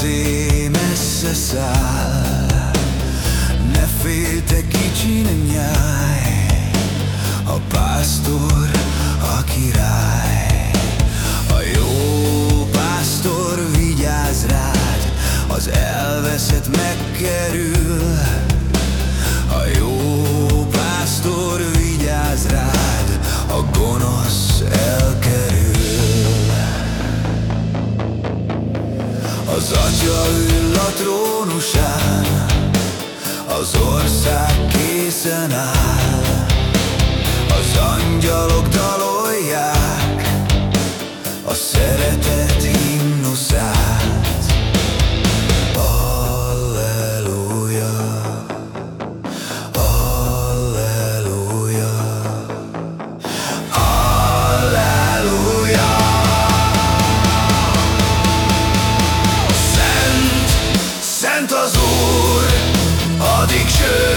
közé messze száll. Ne félj, te kicsin nyáj A pásztor, a király atya ül a trónusán. Az ország készen áll. Az angyalok dalolják a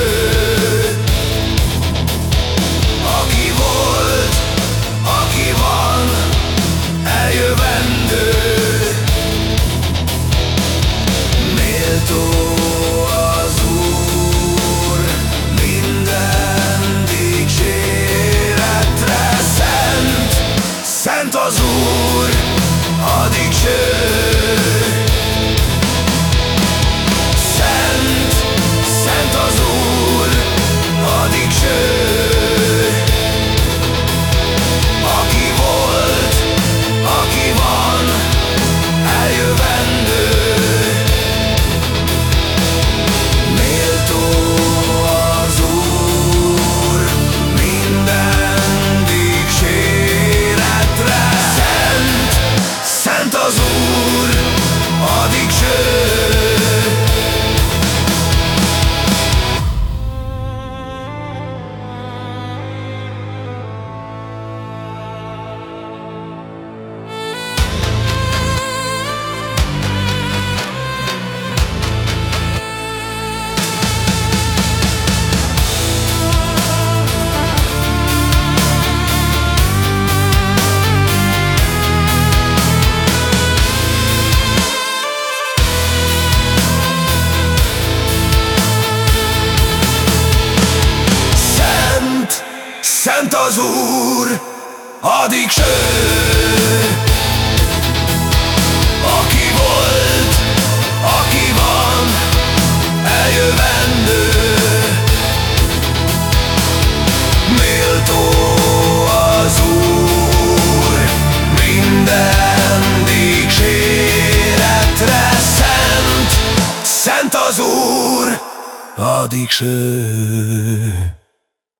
az Úr, a dicső Aki volt, aki van, eljövendő. Méltó az Úr minden dicséretre Szent, szent az Úr, a dicső